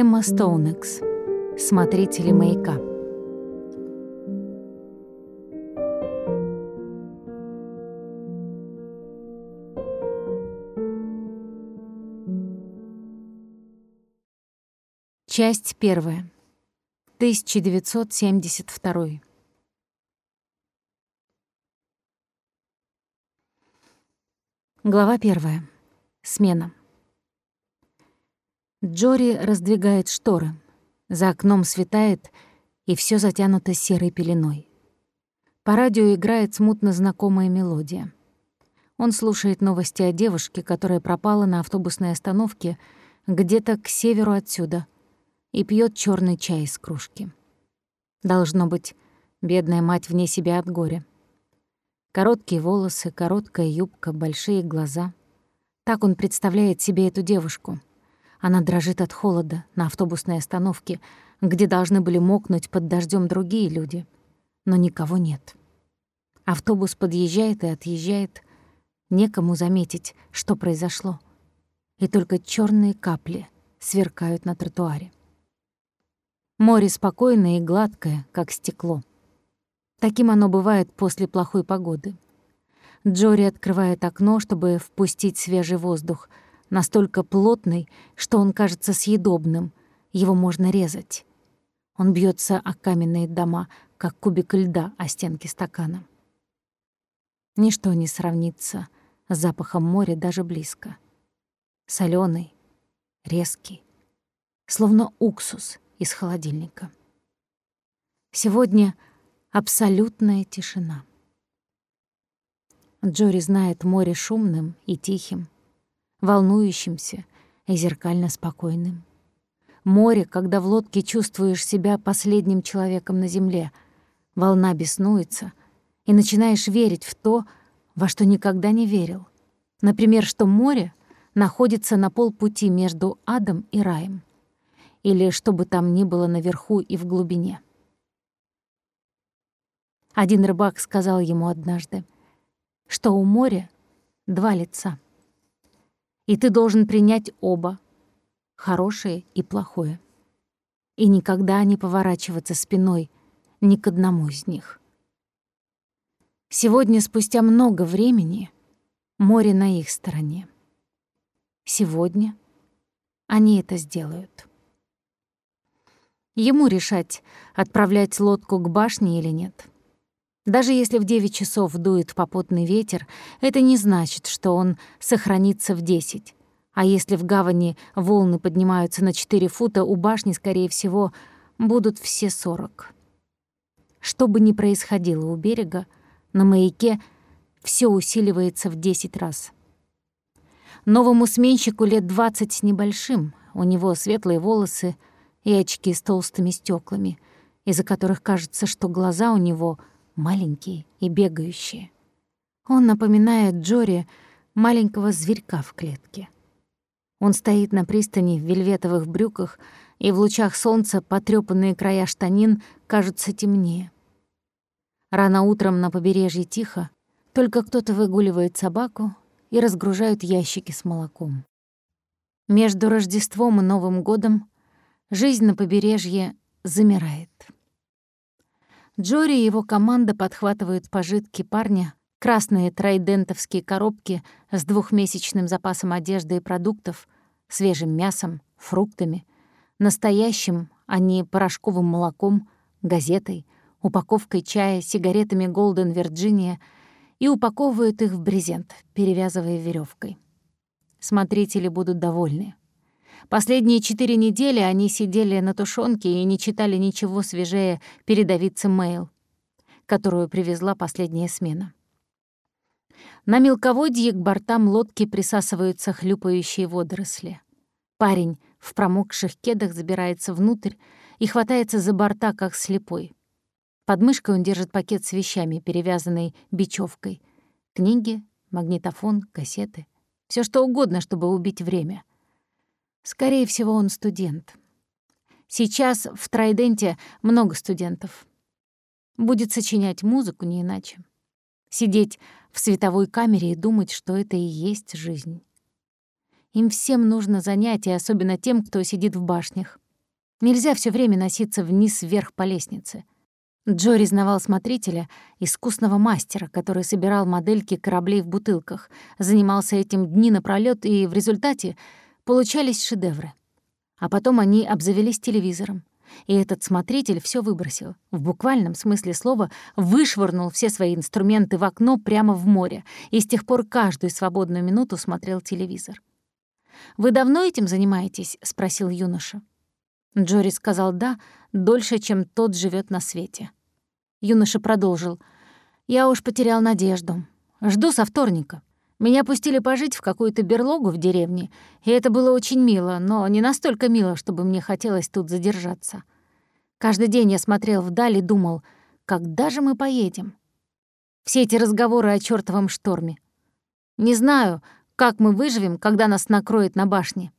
Эмма Стоунекс. Смотрители маяка. Часть первая. 1972. Глава первая. Смена. Джори раздвигает шторы. За окном светает, и все затянуто серой пеленой. По радио играет смутно знакомая мелодия. Он слушает новости о девушке, которая пропала на автобусной остановке где-то к северу отсюда, и пьет черный чай из кружки. Должно быть, бедная мать вне себя от горя. Короткие волосы, короткая юбка, большие глаза. Так он представляет себе эту девушку — она дрожит от холода на автобусной остановке, где должны были мокнуть под дождем другие люди. Но никого нет. Автобус подъезжает и отъезжает. Некому заметить, что произошло. И только черные капли сверкают на тротуаре. Море спокойное и гладкое, как стекло. Таким оно бывает после плохой погоды. Джори открывает окно, чтобы впустить свежий воздух — настолько плотный, что он кажется съедобным, его можно резать. Он бьется о каменные дома, как кубик льда о стенки стакана. Ничто не сравнится с запахом моря даже близко. Солёный, резкий, словно уксус из холодильника. Сегодня абсолютная тишина. Джори знает море шумным и тихим, волнующимся и зеркально спокойным. Море, когда в лодке чувствуешь себя последним человеком на земле. Волна беснуется, и начинаешь верить в то, во что никогда не верил. Например, что море находится на полпути между адом и раем. Или что бы там ни было наверху и в глубине. Один рыбак сказал ему однажды, что у моря два лица — и ты должен принять оба, хорошее и плохое. И никогда не поворачиваться спиной ни к одному из них. Сегодня, спустя много времени, море на их стороне. Сегодня они это сделают. Ему решать, отправлять лодку к башне или нет. Даже если в 9 часов дует попутный ветер, это не значит, что он сохранится в 10. А если в гавани волны поднимаются на 4 фута, у башни, скорее всего, будут все 40. Что бы ни происходило у берега, на маяке все усиливается в 10 раз. Новому сменщику лет 20 с небольшим, у него светлые волосы и очки с толстыми стеклами, из-за которых кажется, что глаза у него — маленькие и бегающие. Он напоминает Джори маленького зверька в клетке. Он стоит на пристани в вельветовых брюках, и в лучах солнца потрёпанные края штанин кажутся темнее. Рано утром на побережье тихо, только кто-то выгуливает собаку и разгружают ящики с молоком. Между Рождеством и Новым годом жизнь на побережье замирает. Джори и его команда подхватывают пожитки парня, красные трайдентовские коробки с двухмесячным запасом одежды и продуктов, свежим мясом, фруктами, настоящим, а не порошковым молоком, газетой, упаковкой чая, сигаретами Golden Virginia и упаковывают их в брезент, перевязывая веревкой. Смотрители будут довольны. Последние четыре недели они сидели на тушенке и не читали ничего свежее передовицы «Мэйл», которую привезла последняя смена. На мелководье к бортам лодки присасываются хлюпающие водоросли. Парень в промокших кедах забирается внутрь и хватается за борта, как слепой. Под мышкой он держит пакет с вещами, перевязанный бечевкой. Книги, магнитофон, кассеты. все что угодно, чтобы убить время. Скорее всего, он студент. Сейчас в Трайденте много студентов. Будет сочинять музыку не иначе. Сидеть в световой камере и думать, что это и есть жизнь. Им всем нужно занятие, особенно тем, кто сидит в башнях. Нельзя все время носиться вниз-вверх по лестнице. Джо резнавал смотрителя, искусного мастера, который собирал модельки кораблей в бутылках, занимался этим дни напролёт, и в результате получались шедевры. А потом они обзавелись телевизором. И этот смотритель все выбросил. В буквальном смысле слова вышвырнул все свои инструменты в окно прямо в море, и с тех пор каждую свободную минуту смотрел телевизор. «Вы давно этим занимаетесь?» — спросил юноша. Джори сказал «да», дольше, чем тот живет на свете. Юноша продолжил. «Я уж потерял надежду. Жду со вторника. Меня пустили пожить в какую-то берлогу в деревне, и это было очень мило, но не настолько мило, чтобы мне хотелось тут задержаться. Каждый день я смотрел вдаль и думал, когда же мы поедем? Все эти разговоры о чёртовом шторме. Не знаю, как мы выживем, когда нас накроет на башне.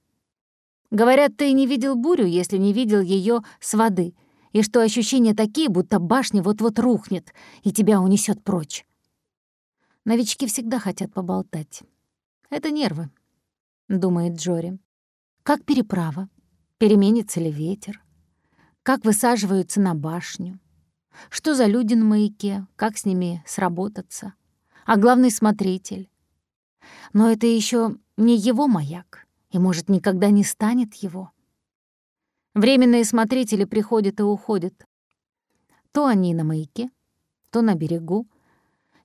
Говорят, ты не видел бурю, если не видел ее с воды, и что ощущения такие, будто башня вот-вот рухнет и тебя унесет прочь. Новички всегда хотят поболтать. Это нервы, — думает Джори. Как переправа? Переменится ли ветер? Как высаживаются на башню? Что за люди на маяке? Как с ними сработаться? А главный смотритель? Но это еще не его маяк, и, может, никогда не станет его. Временные смотрители приходят и уходят. То они на маяке, то на берегу,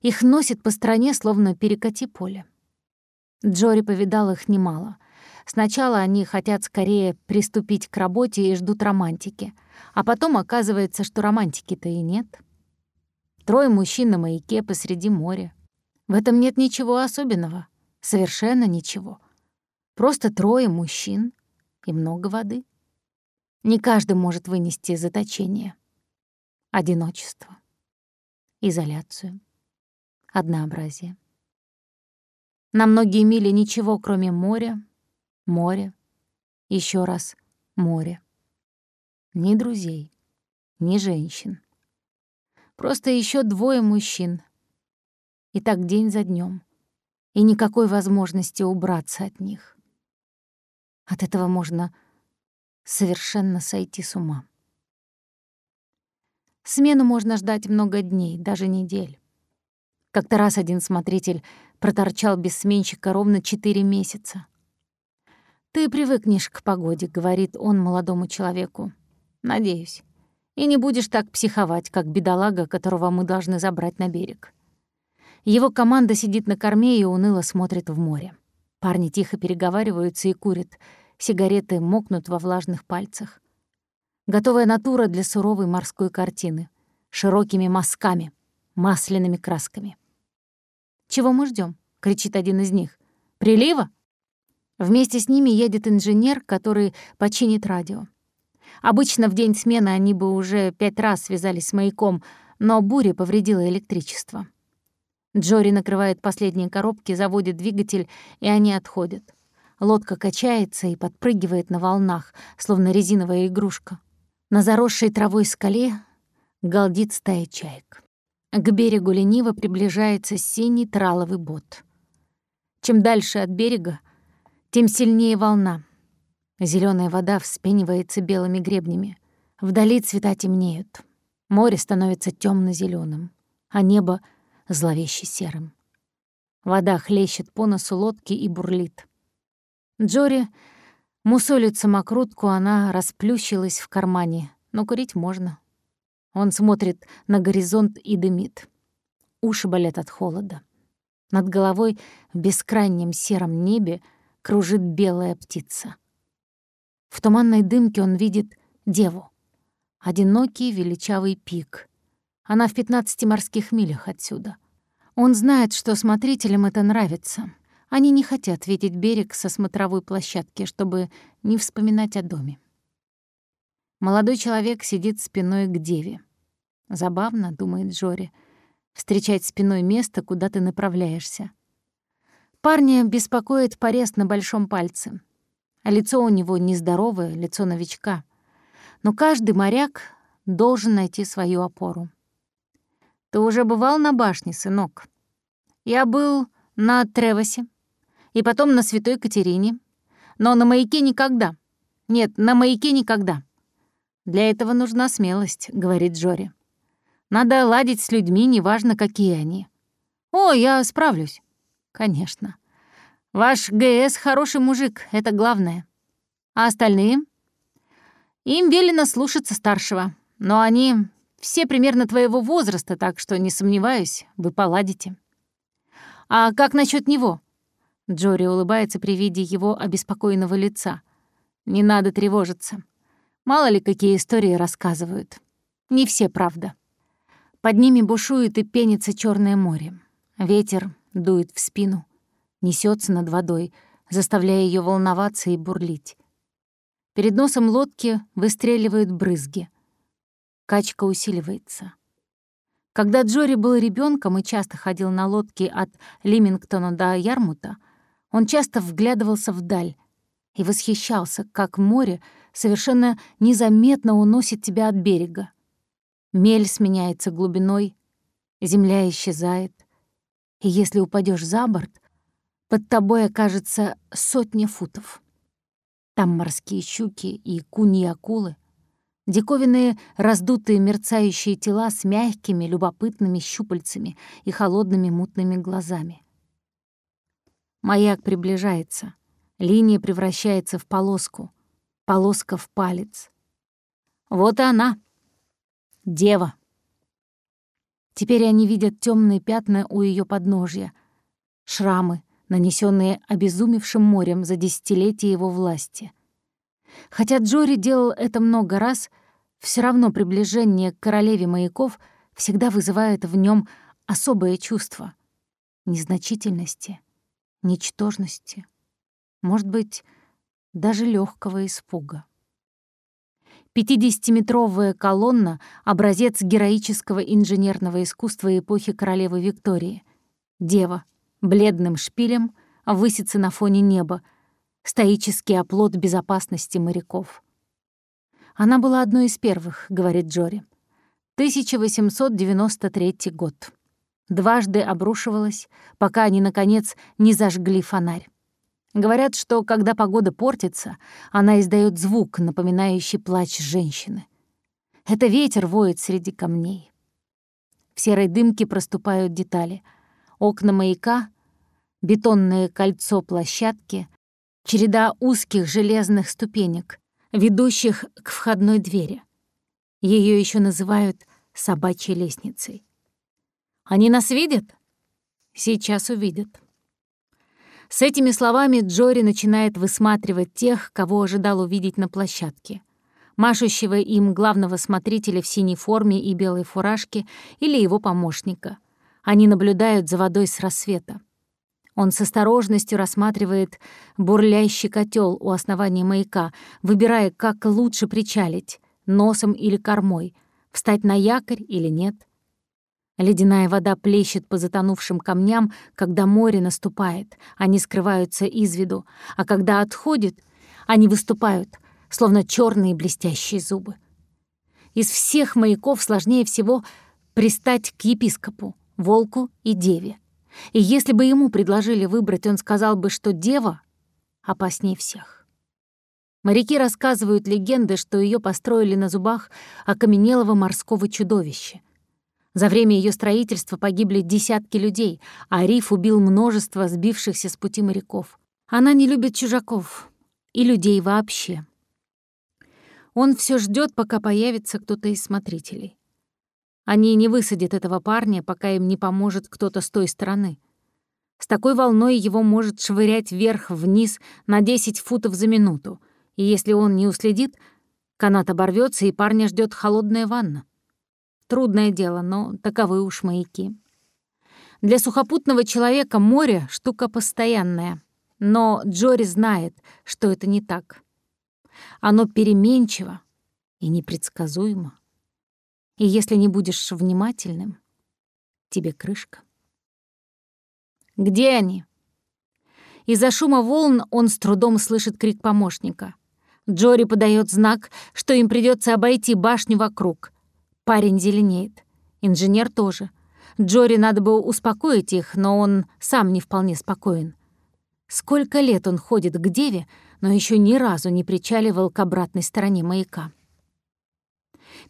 их носит по стране, словно перекати поле. Джори повидал их немало. Сначала они хотят скорее приступить к работе и ждут романтики, а потом оказывается, что романтики-то и нет. Трое мужчин на маяке посреди моря. В этом нет ничего особенного, совершенно ничего. Просто трое мужчин и много воды. Не каждый может вынести заточение, одиночество, изоляцию однообразие. На многие мили ничего, кроме моря, моря, еще раз море. Ни друзей, ни женщин. Просто еще двое мужчин. И так день за днем. И никакой возможности убраться от них. От этого можно совершенно сойти с ума. Смену можно ждать много дней, даже недель. Как-то раз один смотритель проторчал без сменщика ровно четыре месяца. «Ты привыкнешь к погоде», — говорит он молодому человеку. «Надеюсь. И не будешь так психовать, как бедолага, которого мы должны забрать на берег». Его команда сидит на корме и уныло смотрит в море. Парни тихо переговариваются и курят. Сигареты мокнут во влажных пальцах. Готовая натура для суровой морской картины. Широкими мазками, масляными красками. «Чего мы ждем? кричит один из них. «Прилива?» Вместе с ними едет инженер, который починит радио. Обычно в день смены они бы уже пять раз связались с маяком, но буря повредила электричество. Джори накрывает последние коробки, заводит двигатель, и они отходят. Лодка качается и подпрыгивает на волнах, словно резиновая игрушка. На заросшей травой скале галдит стая чаек. К берегу лениво приближается синий траловый бот. Чем дальше от берега, тем сильнее волна. Зеленая вода вспенивается белыми гребнями. Вдали цвета темнеют. Море становится темно зеленым а небо — зловеще серым. Вода хлещет по носу лодки и бурлит. Джори мусолит самокрутку, она расплющилась в кармане, но курить можно. Он смотрит на горизонт и дымит. Уши болят от холода. Над головой в бескрайнем сером небе кружит белая птица. В туманной дымке он видит деву. Одинокий величавый пик. Она в 15 морских милях отсюда. Он знает, что смотрителям это нравится. Они не хотят видеть берег со смотровой площадки, чтобы не вспоминать о доме. Молодой человек сидит спиной к деве. Забавно, думает Джори, встречать спиной место, куда ты направляешься. Парня беспокоит порез на большом пальце. А лицо у него нездоровое, лицо новичка. Но каждый моряк должен найти свою опору. «Ты уже бывал на башне, сынок?» «Я был на Тревосе, и потом на Святой Катерине, но на маяке никогда. Нет, на маяке никогда. «Для этого нужна смелость», — говорит Джори. «Надо ладить с людьми, неважно, какие они». «О, я справлюсь». «Конечно. Ваш ГС хороший мужик, это главное. А остальные?» «Им велено слушаться старшего, но они все примерно твоего возраста, так что не сомневаюсь, вы поладите». «А как насчет него?» Джори улыбается при виде его обеспокоенного лица. «Не надо тревожиться. Мало ли, какие истории рассказывают. Не все, правда». Под ними бушует и пенится Черное море. Ветер дует в спину, несется над водой, заставляя ее волноваться и бурлить. Перед носом лодки выстреливают брызги. Качка усиливается. Когда Джори был ребенком и часто ходил на лодке от Лимингтона до Ярмута, он часто вглядывался вдаль и восхищался, как море совершенно незаметно уносит тебя от берега. Мель сменяется глубиной, земля исчезает, и если упадешь за борт, под тобой окажется сотня футов. Там морские щуки и куни-акулы, диковинные раздутые мерцающие тела с мягкими любопытными щупальцами и холодными мутными глазами. Маяк приближается. Линия превращается в полоску. Полоска в палец. Вот она. Дева. Теперь они видят темные пятна у ее подножья, шрамы, нанесенные обезумевшим морем за десятилетия его власти. Хотя Джори делал это много раз, все равно приближение к королеве маяков всегда вызывает в нем особое чувство — незначительности — ничтожности, может быть, даже легкого испуга. Пятидесятиметровая колонна — образец героического инженерного искусства эпохи королевы Виктории. Дева, бледным шпилем, высится на фоне неба, стоический оплот безопасности моряков. Она была одной из первых, говорит Джори. 1893 год дважды обрушивалась, пока они, наконец, не зажгли фонарь. Говорят, что когда погода портится, она издает звук, напоминающий плач женщины. Это ветер воет среди камней. В серой дымке проступают детали. Окна маяка, бетонное кольцо площадки, череда узких железных ступенек, ведущих к входной двери. Ее еще называют собачьей лестницей. Они нас видят? Сейчас увидят. С этими словами Джори начинает высматривать тех, кого ожидал увидеть на площадке. Машущего им главного смотрителя в синей форме и белой фуражке или его помощника. Они наблюдают за водой с рассвета. Он с осторожностью рассматривает бурлящий котел у основания маяка, выбирая, как лучше причалить — носом или кормой, встать на якорь или нет. Ледяная вода плещет по затонувшим камням, когда море наступает, они скрываются из виду, а когда отходит, они выступают, словно черные блестящие зубы. Из всех маяков сложнее всего пристать к епископу, волку и деве. И если бы ему предложили выбрать, он сказал бы, что дева опаснее всех. Моряки рассказывают легенды, что ее построили на зубах окаменелого морского чудовища. За время ее строительства погибли десятки людей, а риф убил множество сбившихся с пути моряков. Она не любит чужаков и людей вообще. Он все ждет, пока появится кто-то из смотрителей. Они не высадят этого парня, пока им не поможет кто-то с той стороны. С такой волной его может швырять вверх-вниз на 10 футов за минуту, и если он не уследит, канат оборвется, и парня ждет холодная ванна. Трудное дело, но таковы уж маяки. Для сухопутного человека море — штука постоянная. Но Джори знает, что это не так. Оно переменчиво и непредсказуемо. И если не будешь внимательным, тебе крышка. Где они? Из-за шума волн он с трудом слышит крик помощника. Джори подает знак, что им придется обойти башню вокруг — Парень зеленеет. Инженер тоже. Джори надо бы успокоить их, но он сам не вполне спокоен. Сколько лет он ходит к деве, но еще ни разу не причаливал к обратной стороне маяка.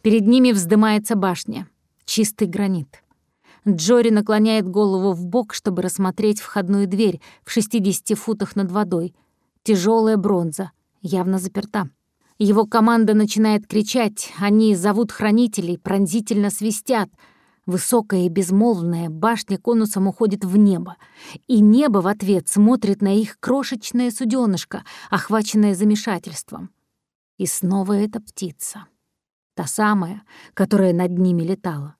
Перед ними вздымается башня. Чистый гранит. Джори наклоняет голову в бок, чтобы рассмотреть входную дверь в 60 футах над водой. Тяжелая бронза, явно заперта. Его команда начинает кричать, они зовут хранителей, пронзительно свистят. Высокая и безмолвная башня конусом уходит в небо, и небо в ответ смотрит на их крошечное суденышко, охваченное замешательством. И снова эта птица. Та самая, которая над ними летала.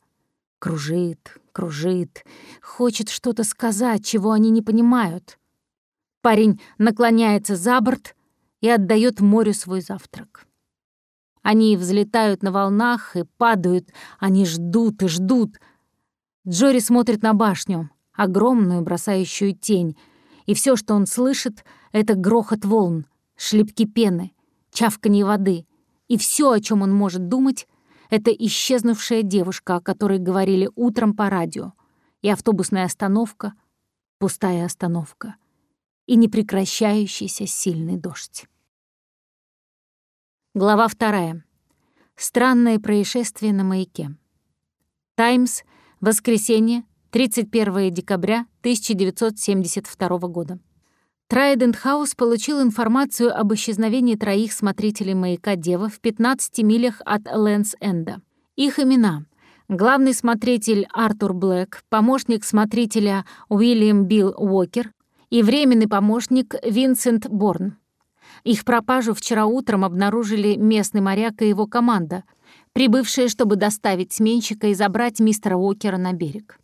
Кружит, кружит, хочет что-то сказать, чего они не понимают. Парень наклоняется за борт и отдает морю свой завтрак. Они взлетают на волнах и падают, они ждут и ждут. Джори смотрит на башню, огромную, бросающую тень, и все, что он слышит, — это грохот волн, шлепки пены, чавканье воды, и все, о чем он может думать, это исчезнувшая девушка, о которой говорили утром по радио, и автобусная остановка, пустая остановка, и непрекращающийся сильный дождь. Глава вторая. Странное происшествие на маяке. Таймс. Воскресенье. 31 декабря 1972 года. Трайдент Хаус получил информацию об исчезновении троих смотрителей маяка Дева в 15 милях от Лендс-Энда. Их имена — главный смотритель Артур Блэк, помощник смотрителя Уильям Билл Уокер и временный помощник Винсент Борн. Их пропажу вчера утром обнаружили местный моряк и его команда, прибывшие, чтобы доставить сменщика и забрать мистера Уокера на берег.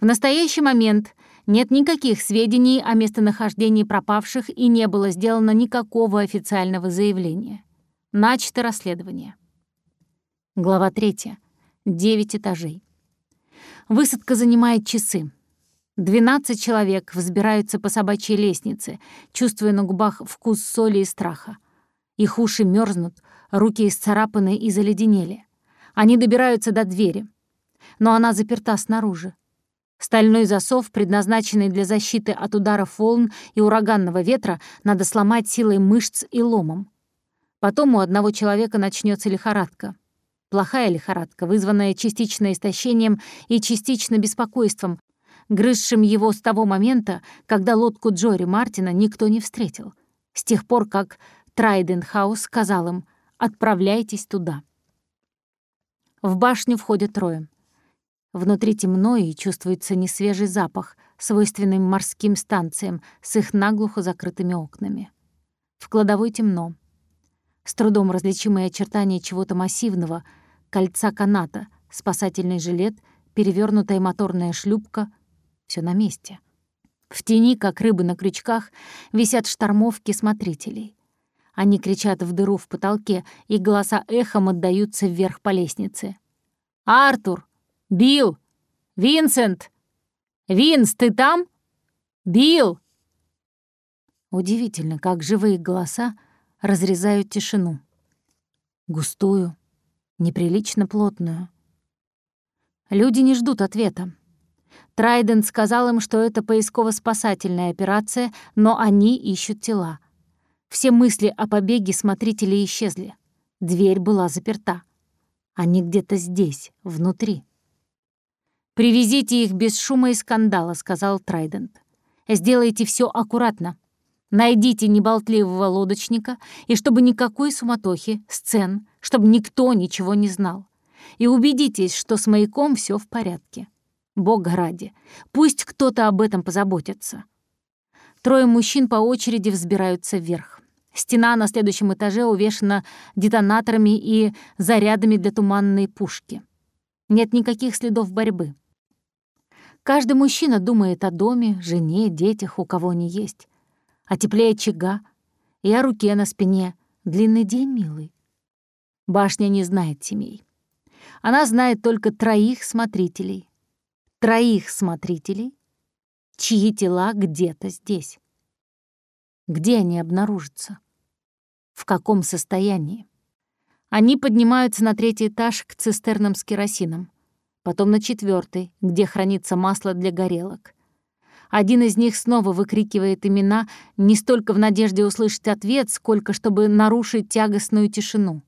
В настоящий момент нет никаких сведений о местонахождении пропавших и не было сделано никакого официального заявления. Начато расследование. Глава 3. Девять этажей. Высадка занимает часы. 12 человек взбираются по собачьей лестнице, чувствуя на губах вкус соли и страха. Их уши мерзнут, руки исцарапаны и заледенели. Они добираются до двери. Но она заперта снаружи. Стальной засов, предназначенный для защиты от ударов волн и ураганного ветра, надо сломать силой мышц и ломом. Потом у одного человека начнется лихорадка. Плохая лихорадка, вызванная частично истощением и частично беспокойством, грызшим его с того момента, когда лодку Джори Мартина никто не встретил, с тех пор, как Трайденхаус сказал им «отправляйтесь туда». В башню входят трое. Внутри темно и чувствуется несвежий запах, свойственный морским станциям с их наглухо закрытыми окнами. В кладовой темно. С трудом различимые очертания чего-то массивного, кольца каната, спасательный жилет, перевернутая моторная шлюпка — все на месте. В тени, как рыбы на крючках, висят штормовки смотрителей. Они кричат в дыру в потолке, и голоса эхом отдаются вверх по лестнице. «Артур! Билл! Винсент! Винс, ты там? Билл!» Удивительно, как живые голоса разрезают тишину. Густую, неприлично плотную. Люди не ждут ответа. Трайдент сказал им, что это поисково-спасательная операция, но они ищут тела. Все мысли о побеге смотрителей исчезли. Дверь была заперта. Они где-то здесь, внутри. «Привезите их без шума и скандала», — сказал Трайдент. «Сделайте все аккуратно. Найдите неболтливого лодочника, и чтобы никакой суматохи, сцен, чтобы никто ничего не знал. И убедитесь, что с маяком все в порядке. Бог ради, пусть кто-то об этом позаботится». Трое мужчин по очереди взбираются вверх. Стена на следующем этаже увешана детонаторами и зарядами для туманной пушки. Нет никаких следов борьбы. Каждый мужчина думает о доме, жене, детях, у кого они есть. О тепле очага и о руке на спине. Длинный день, милый. Башня не знает семей. Она знает только троих смотрителей. Троих смотрителей, чьи тела где-то здесь. Где они обнаружатся? В каком состоянии? Они поднимаются на третий этаж к цистернам с керосином потом на четвертый, где хранится масло для горелок. Один из них снова выкрикивает имена не столько в надежде услышать ответ, сколько чтобы нарушить тягостную тишину.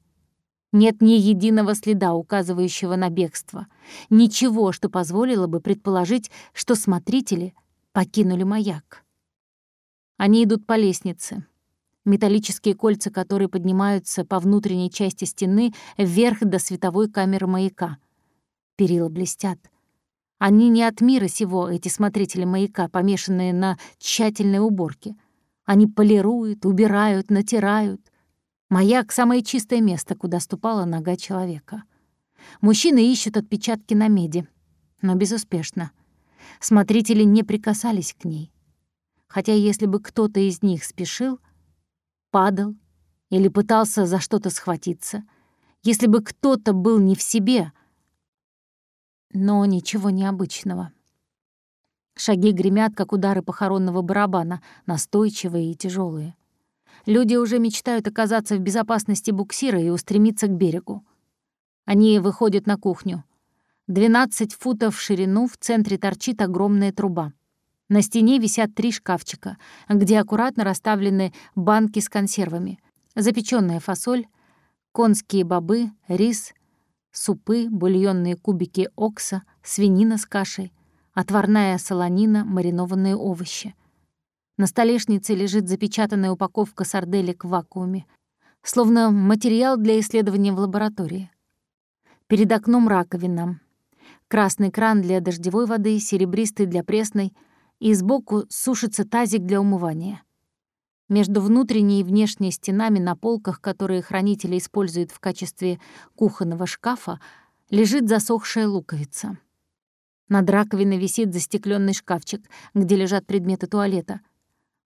Нет ни единого следа, указывающего на бегство. Ничего, что позволило бы предположить, что смотрители покинули маяк. Они идут по лестнице. Металлические кольца, которые поднимаются по внутренней части стены вверх до световой камеры маяка. Перила блестят. Они не от мира сего, эти смотрители маяка, помешанные на тщательной уборке. Они полируют, убирают, натирают. Маяк — самое чистое место, куда ступала нога человека. Мужчины ищут отпечатки на меди, но безуспешно. Смотрители не прикасались к ней хотя если бы кто-то из них спешил, падал или пытался за что-то схватиться, если бы кто-то был не в себе, но ничего необычного. Шаги гремят, как удары похоронного барабана, настойчивые и тяжелые. Люди уже мечтают оказаться в безопасности буксира и устремиться к берегу. Они выходят на кухню. 12 футов в ширину в центре торчит огромная труба. На стене висят три шкафчика, где аккуратно расставлены банки с консервами, запечённая фасоль, конские бобы, рис, супы, бульонные кубики окса, свинина с кашей, отварная солонина, маринованные овощи. На столешнице лежит запечатанная упаковка сарделек в вакууме, словно материал для исследования в лаборатории. Перед окном раковина. Красный кран для дождевой воды, серебристый для пресной — и сбоку сушится тазик для умывания. Между внутренней и внешней стенами на полках, которые хранители используют в качестве кухонного шкафа, лежит засохшая луковица. Над раковиной висит застекленный шкафчик, где лежат предметы туалета.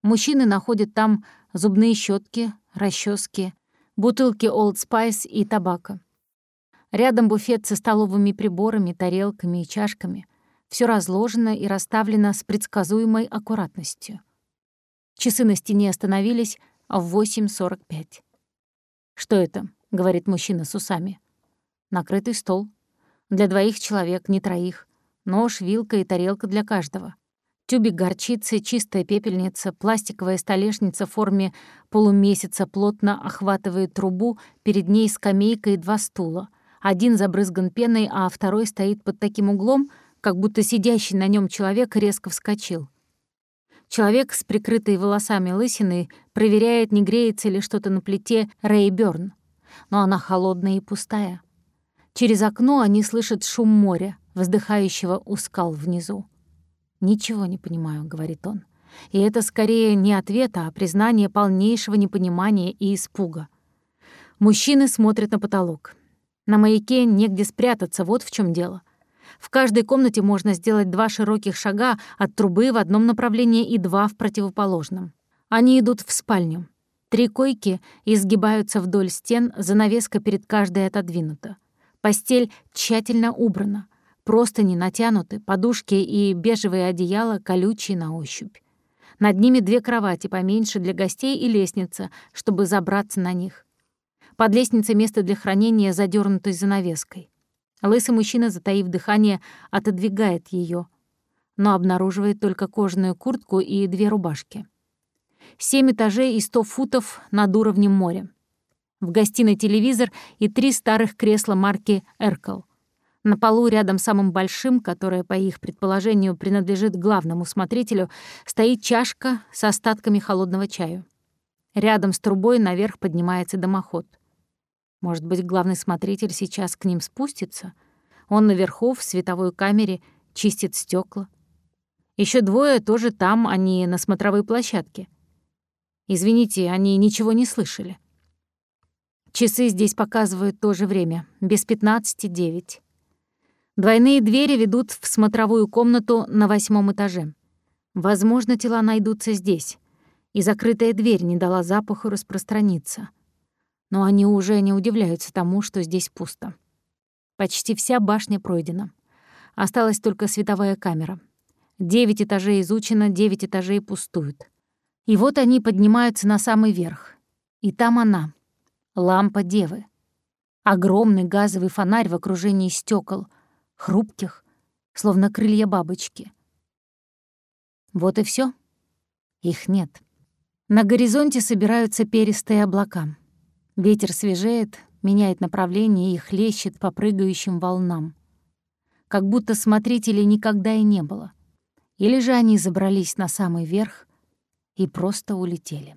Мужчины находят там зубные щетки, расчески, бутылки Old Spice и табака. Рядом буфет со столовыми приборами, тарелками и чашками. Все разложено и расставлено с предсказуемой аккуратностью. Часы на стене остановились в 8.45. «Что это?» — говорит мужчина с усами. «Накрытый стол. Для двоих человек, не троих. Нож, вилка и тарелка для каждого. Тюбик горчицы, чистая пепельница, пластиковая столешница в форме полумесяца плотно охватывает трубу, перед ней скамейка и два стула. Один забрызган пеной, а второй стоит под таким углом, как будто сидящий на нем человек резко вскочил. Человек с прикрытой волосами лысиной проверяет, не греется ли что-то на плите Рэй Бёрн, но она холодная и пустая. Через окно они слышат шум моря, вздыхающего у скал внизу. «Ничего не понимаю», — говорит он. И это скорее не ответ, а признание полнейшего непонимания и испуга. Мужчины смотрят на потолок. На маяке негде спрятаться, вот в чем дело — в каждой комнате можно сделать два широких шага от трубы в одном направлении и два в противоположном. Они идут в спальню. Три койки изгибаются вдоль стен, занавеска перед каждой отодвинута. Постель тщательно убрана. Просто не натянуты, подушки и бежевые одеяла колючие на ощупь. Над ними две кровати поменьше для гостей и лестница, чтобы забраться на них. Под лестницей место для хранения задернутой занавеской. Лысый мужчина, затаив дыхание, отодвигает ее, но обнаруживает только кожаную куртку и две рубашки. Семь этажей и сто футов над уровнем моря. В гостиной телевизор и три старых кресла марки «Эркл». На полу рядом с самым большим, которое, по их предположению, принадлежит главному смотрителю, стоит чашка с остатками холодного чаю. Рядом с трубой наверх поднимается дымоход — может быть, главный смотритель сейчас к ним спустится? Он наверху, в световой камере, чистит стекла. Еще двое тоже там, а не на смотровой площадке. Извините, они ничего не слышали. Часы здесь показывают то же время, без пятнадцати девять. Двойные двери ведут в смотровую комнату на восьмом этаже. Возможно, тела найдутся здесь, и закрытая дверь не дала запаху распространиться — но они уже не удивляются тому, что здесь пусто. Почти вся башня пройдена. Осталась только световая камера. Девять этажей изучено, девять этажей пустуют. И вот они поднимаются на самый верх. И там она, лампа девы. Огромный газовый фонарь в окружении стекол, хрупких, словно крылья бабочки. Вот и все. Их нет. На горизонте собираются перистые облака. Ветер свежеет, меняет направление и хлещет по прыгающим волнам. Как будто смотрителей никогда и не было. Или же они забрались на самый верх и просто улетели.